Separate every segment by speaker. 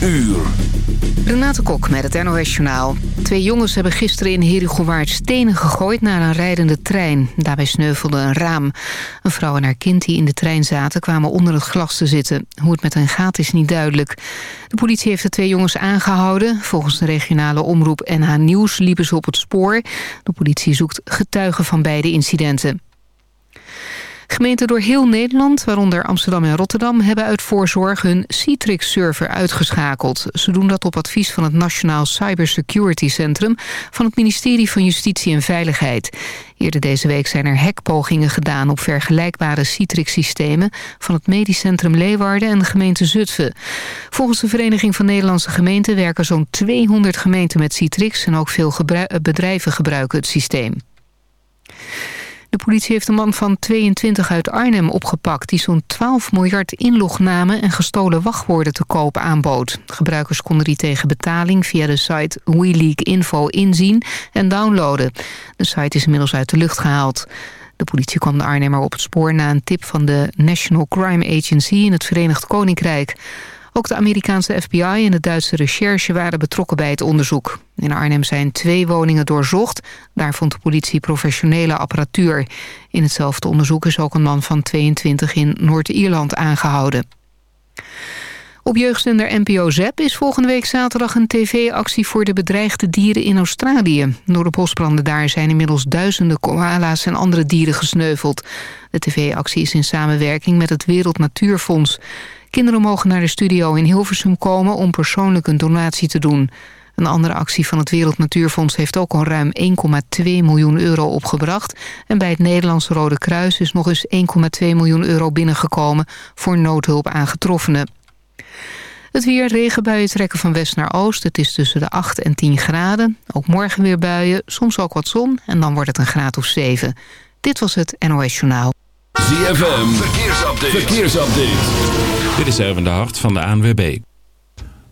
Speaker 1: uur.
Speaker 2: Renate Kok met het NOS Journaal. Twee jongens hebben gisteren in Herugowaard stenen gegooid naar een rijdende trein. Daarbij sneuvelde een raam. Een vrouw en haar kind die in de trein zaten kwamen onder het glas te zitten. Hoe het met hen gaat is niet duidelijk. De politie heeft de twee jongens aangehouden. Volgens de regionale omroep NH Nieuws liepen ze op het spoor. De politie zoekt getuigen van beide incidenten. Gemeenten door heel Nederland, waaronder Amsterdam en Rotterdam... hebben uit voorzorg hun Citrix-server uitgeschakeld. Ze doen dat op advies van het Nationaal Cybersecurity Centrum... van het ministerie van Justitie en Veiligheid. Eerder deze week zijn er hackpogingen gedaan... op vergelijkbare Citrix-systemen... van het Medisch Centrum Leeuwarden en de gemeente Zutphen. Volgens de Vereniging van Nederlandse Gemeenten... werken zo'n 200 gemeenten met Citrix... en ook veel bedrijven gebruiken het systeem. De politie heeft een man van 22 uit Arnhem opgepakt... die zo'n 12 miljard inlognamen en gestolen wachtwoorden te koop aanbood. Gebruikers konden die tegen betaling via de site WeLeak inzien en downloaden. De site is inmiddels uit de lucht gehaald. De politie kwam de Arnhemmer op het spoor na een tip van de National Crime Agency in het Verenigd Koninkrijk. Ook de Amerikaanse FBI en de Duitse recherche waren betrokken bij het onderzoek. In Arnhem zijn twee woningen doorzocht. Daar vond de politie professionele apparatuur. In hetzelfde onderzoek is ook een man van 22 in Noord-Ierland aangehouden. Op jeugdzender NPO ZEP is volgende week zaterdag een tv-actie voor de bedreigde dieren in Australië. Door de bosbranden daar zijn inmiddels duizenden koala's en andere dieren gesneuveld. De tv-actie is in samenwerking met het Wereld Natuurfonds. Kinderen mogen naar de studio in Hilversum komen om persoonlijk een donatie te doen. Een andere actie van het Wereld Natuurfonds heeft ook al ruim 1,2 miljoen euro opgebracht. En bij het Nederlandse Rode Kruis is nog eens 1,2 miljoen euro binnengekomen voor noodhulp aan getroffenen. Het weer, regenbuien trekken van west naar oost. Het is tussen de 8 en 10 graden. Ook morgen weer buien, soms ook wat zon en dan wordt het een graad of 7. Dit was het NOS Journaal.
Speaker 1: ZFM, verkeersupdate. verkeersupdate.
Speaker 3: Dit is Erwin de Hart van de ANWB.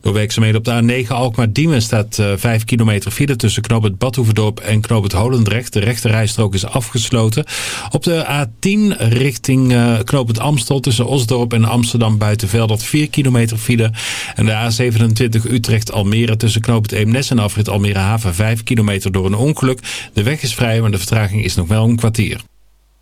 Speaker 3: Door werkzaamheden op de A9 Alkmaar-Diemen staat uh, eh, 5 kilometer file tussen Knoop het Badhoevedorp en Knoop het Holendrecht. De rechterrijstrook is afgesloten. Op de A10 richting uh, Knoop het Amstel tussen Osdorp en Amsterdam Buitenveldert 4 kilometer file. En de A27 Utrecht-Almere tussen Knoop het Eemnes en afrit Almere Haven 5 kilometer door een ongeluk. De weg is vrij, maar de vertraging is nog wel een kwartier.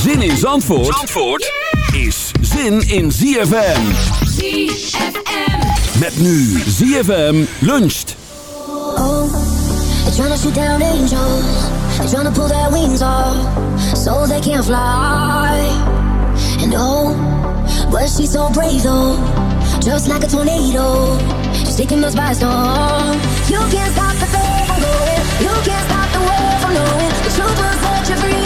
Speaker 1: Zin in Zandvoort, Zandvoort yeah! is zin in ZFM.
Speaker 4: ZFM.
Speaker 1: Met nu ZFM luncht.
Speaker 5: Oh, they're trying to shoot down angels. They're trying to pull their wings off. So they can't fly. And oh, but she's so brave though. Just like a tornado. She's taking us by storm. You can't stop the thing from going. You can't stop the world from knowing. The truth will set you free.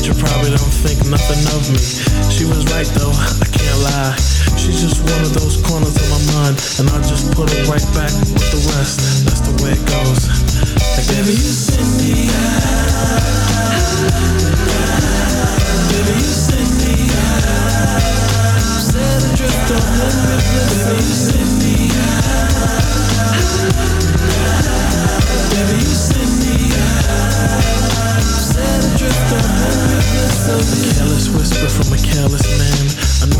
Speaker 6: But you probably don't think nothing of me. She was right though, I can't lie. She's just one of those corners of my mind. And I'll just put her right back with the rest. That's the way it goes. Like, baby, you send me out. Baby, you send me out. Set adrift on memory bliss. Baby, you send me out. Baby, you send me out. Set adrift on memory bliss you. Careless whisper from a careless man.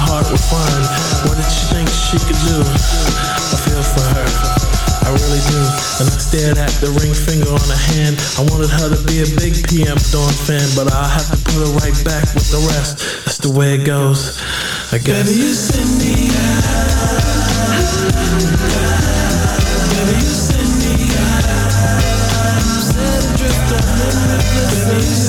Speaker 6: heart were fine. What did she think she could do? I feel for her. I really do. And I stared at the ring finger on her hand. I wanted her to be a big PM Dawn fan, but I'll have to put her right back with the rest. That's the way it goes. I guess. Baby, you send me Baby, you send me Set adrift on memory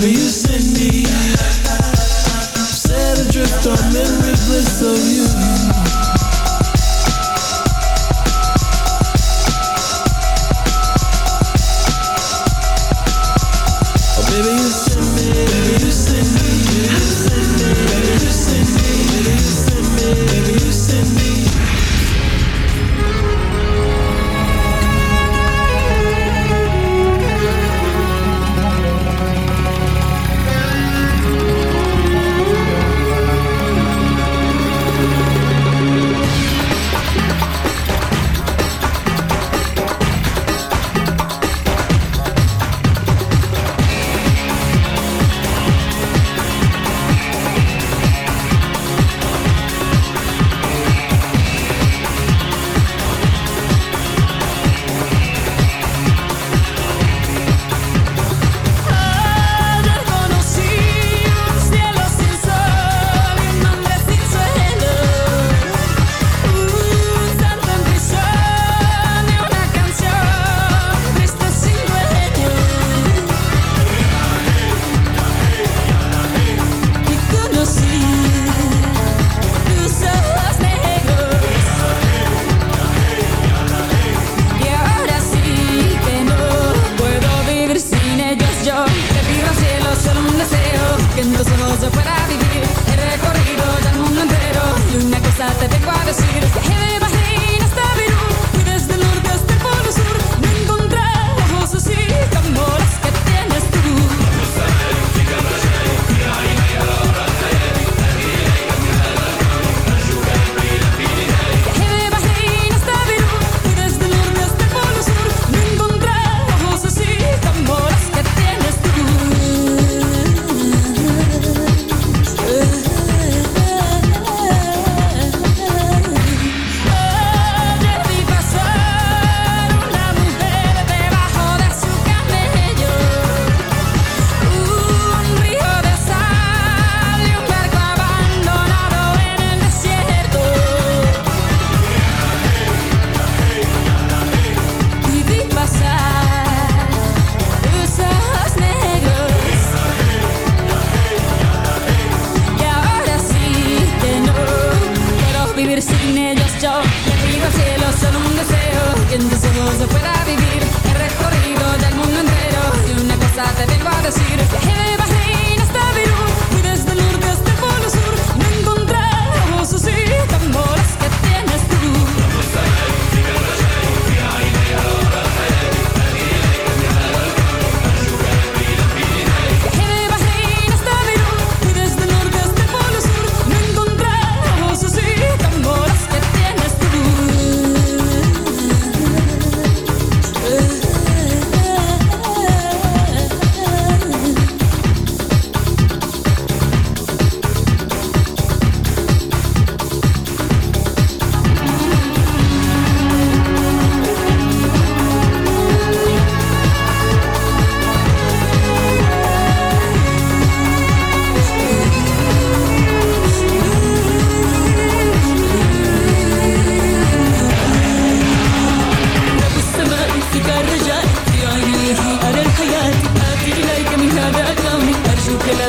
Speaker 6: Baby, you send me. Set adrift on memory.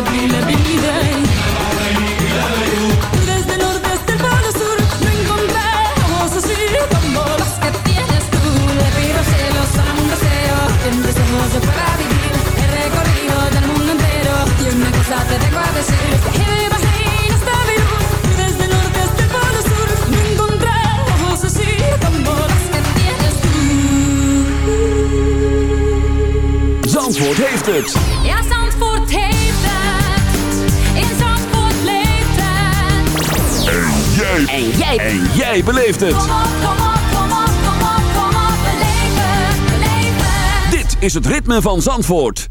Speaker 1: be beleeft het.
Speaker 7: Het.
Speaker 1: Dit is het ritme van Zandvoort.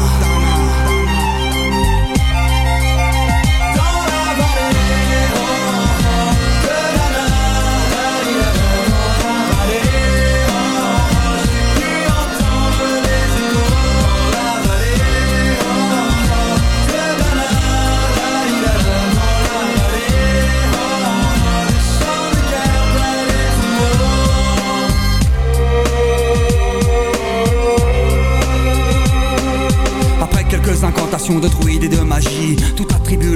Speaker 8: de druides et de magie, tout attribue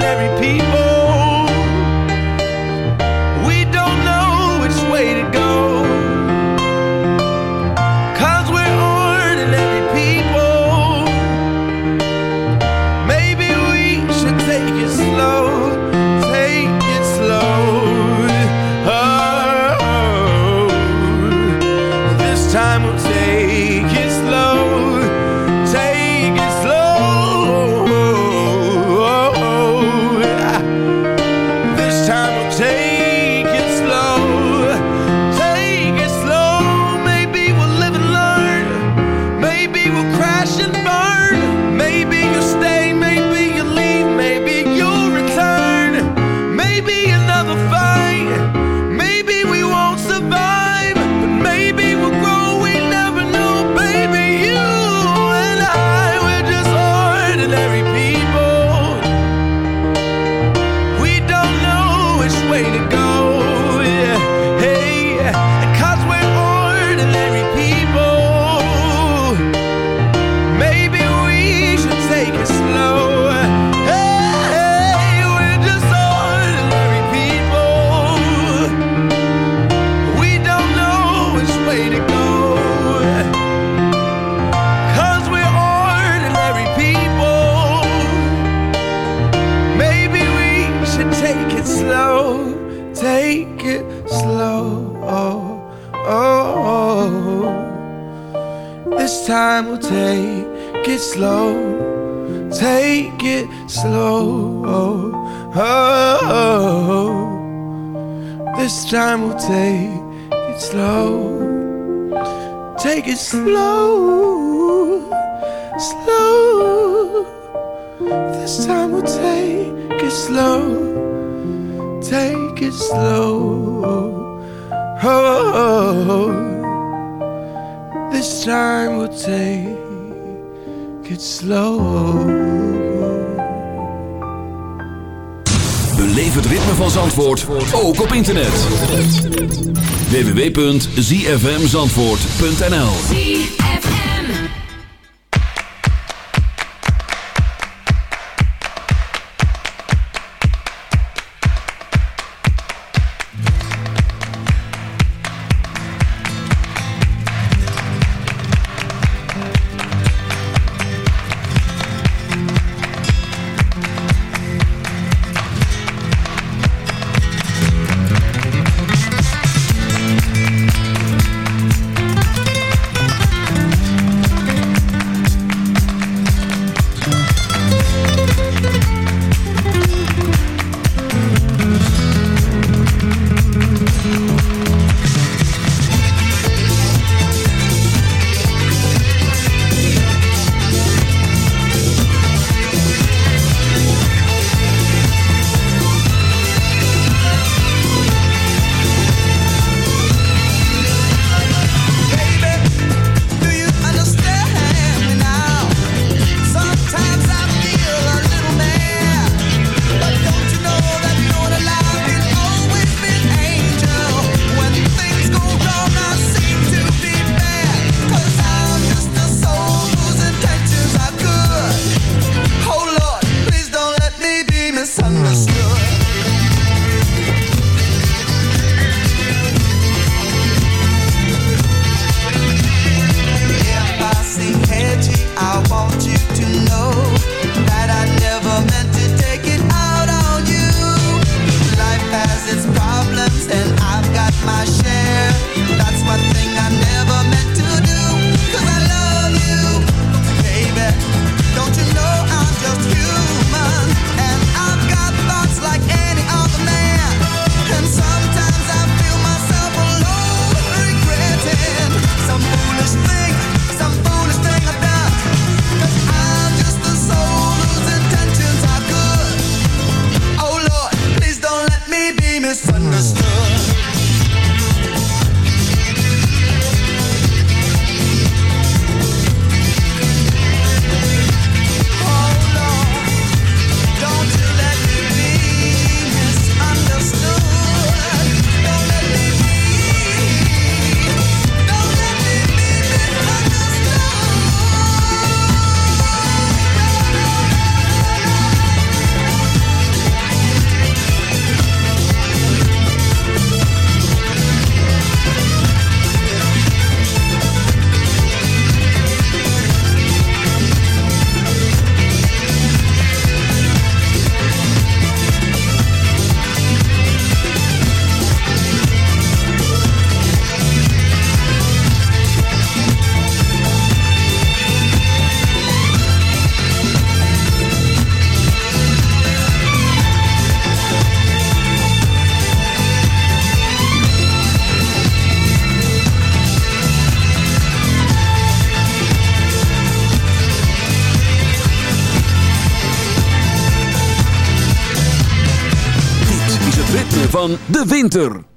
Speaker 9: ordinary people.
Speaker 1: www.zfmzandvoort.nl de winter.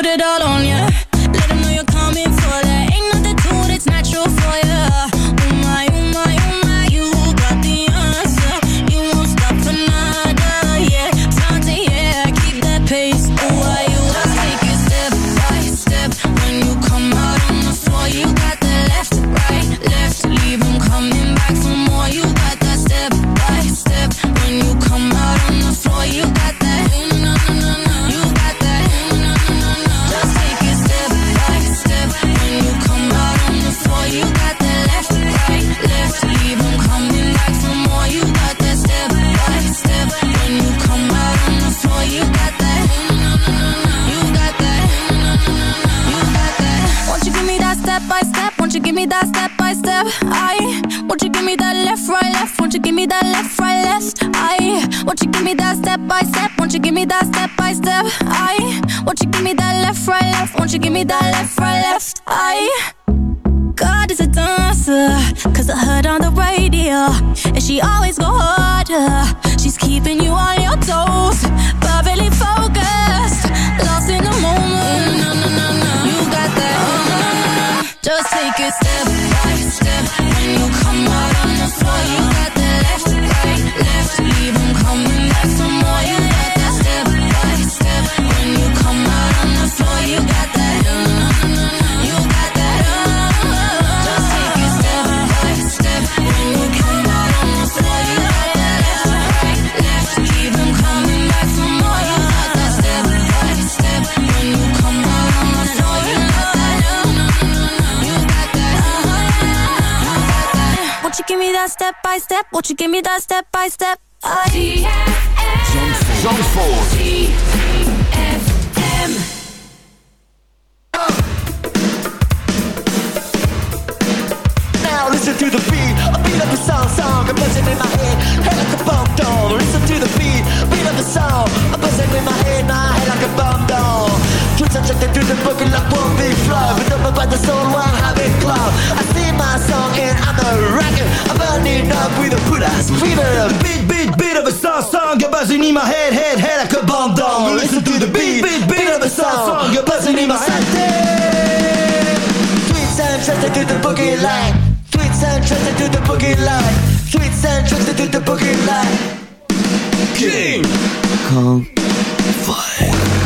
Speaker 7: Put it all on ya. Step by step? Won't you give me that step by step? I
Speaker 1: Zandvoort.
Speaker 10: Now listen to the beat, a beat of the song, song, a buzzing in my head, head like a bomb doll. Listen to the beat, beat of the song, a buzzing in my head, my head like a bomb doll. And check through the book like one big flow, but up by the soul, one habit club. I sing my song and I'm a rocker, I'm burning up with a put ass fever. Beat, beat, beat of a song, song, you're buzzing in my head, head, head like a bomb doll. Listen to the beat, beat, beat of a song, song, you're buzzing in my head. Tweets and tricks to the boogie line. Tweets and tricks to the boogie line. Tweets and tricks to the boogie line. King Kong Fire.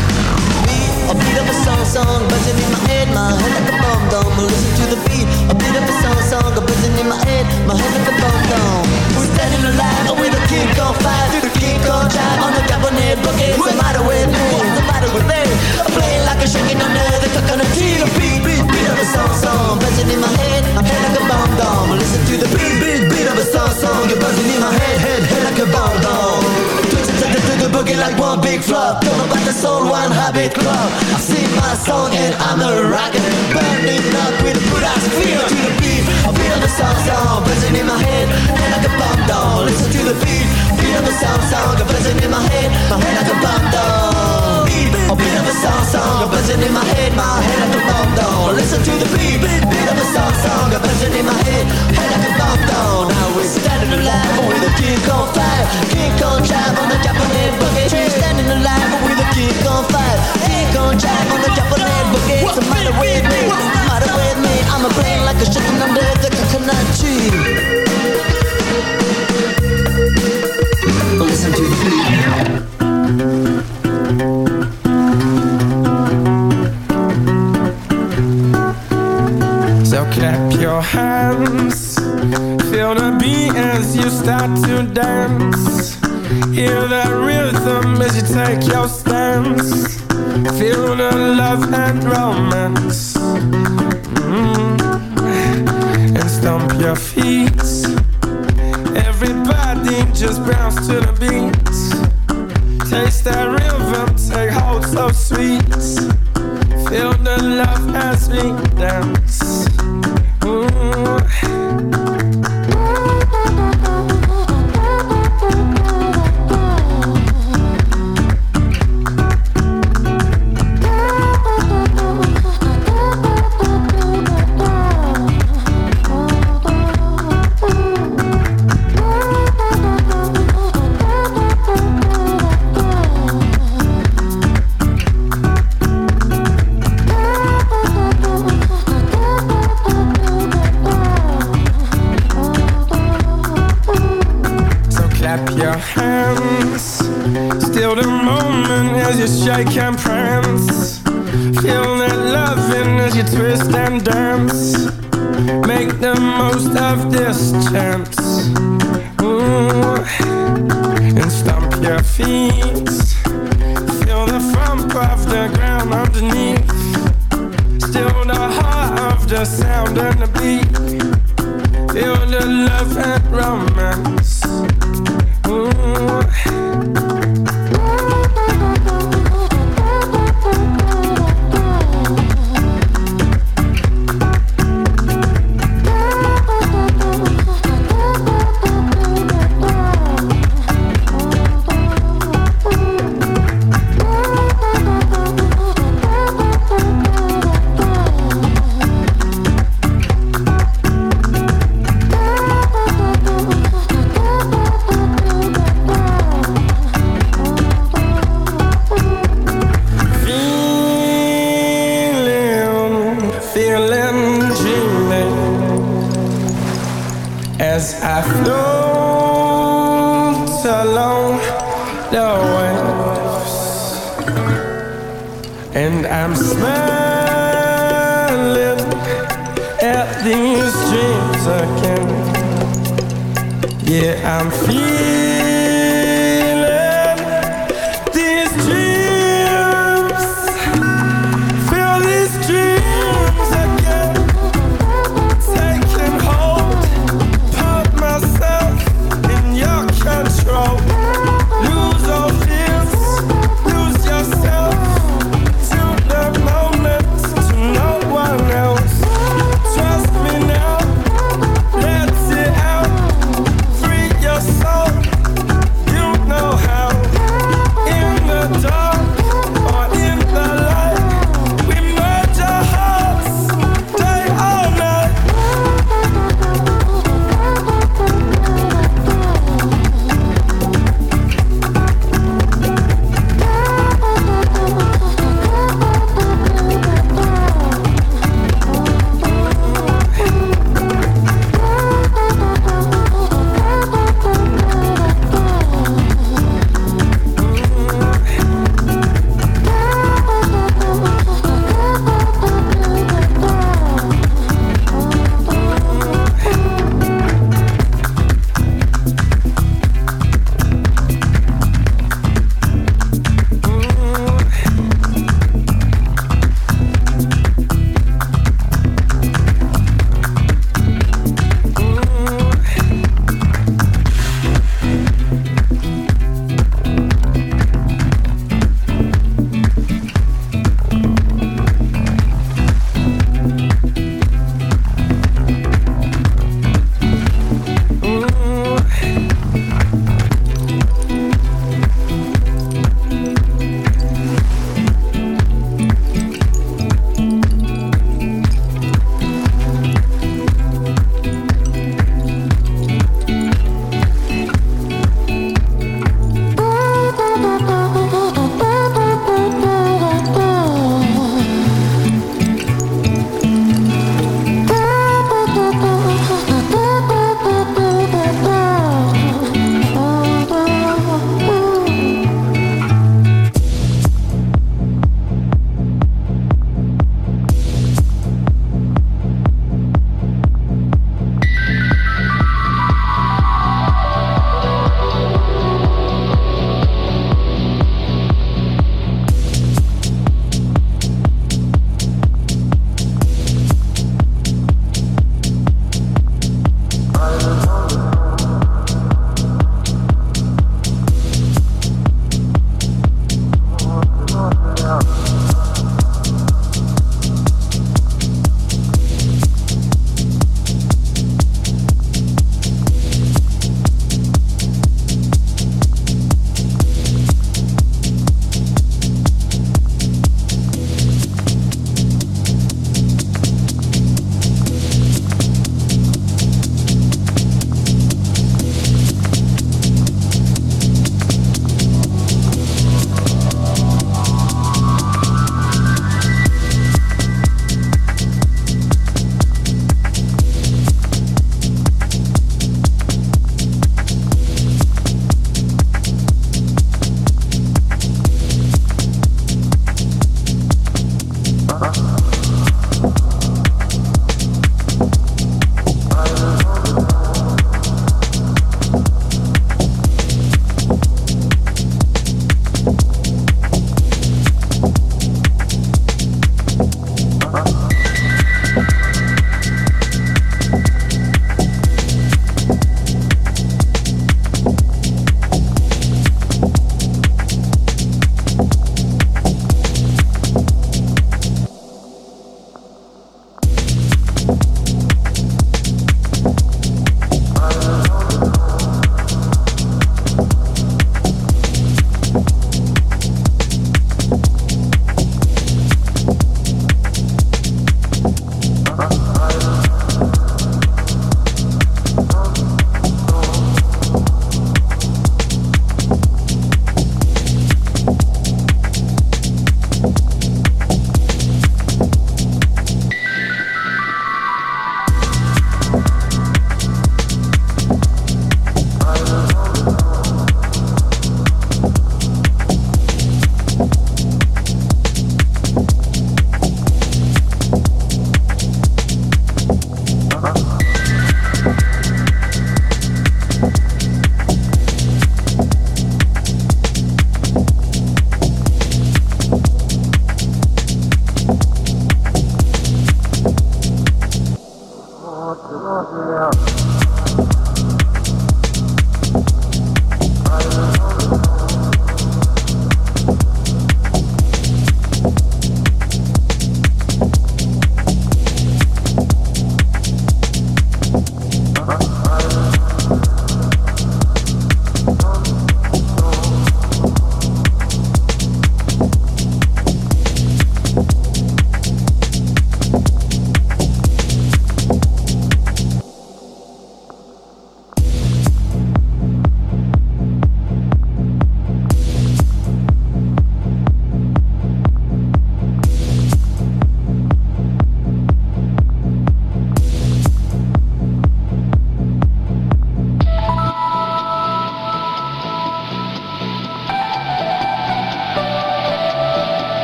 Speaker 10: A beat of a song, song, buzzing in my head, my head like a bomb dome. Listen to the beat, a beat of a song, song, buzzing in my head, my head like a bomb dome. We're standing alive with a king on fire, do the king on drive on the cabinet boogie. What's the matter with me? What's the matter with me? I'm playing like a shaking under the coconut tree. The beat, beat, beat of a song, song, buzzing in my head, my head like a bomb dome. Listen to the beat, beat, beat of a song, song, you're buzzing the, the boogie like one big flop. Don't know about the soul, one habit club. I sing my song and I'm a rocker, burning up with a good ass feel to the beat. Beat of a song, song, buzzing in my head, head like a bomb dome. Listen to the beat, of a song, song, buzzing in my head, my head like a bomb dome. Beat, a beat of a song, song, buzzing in my head, my head like a
Speaker 11: feet. Feel the thump of the ground underneath. Still the heart of the sound and the beat. Feel the love and romance. Ooh.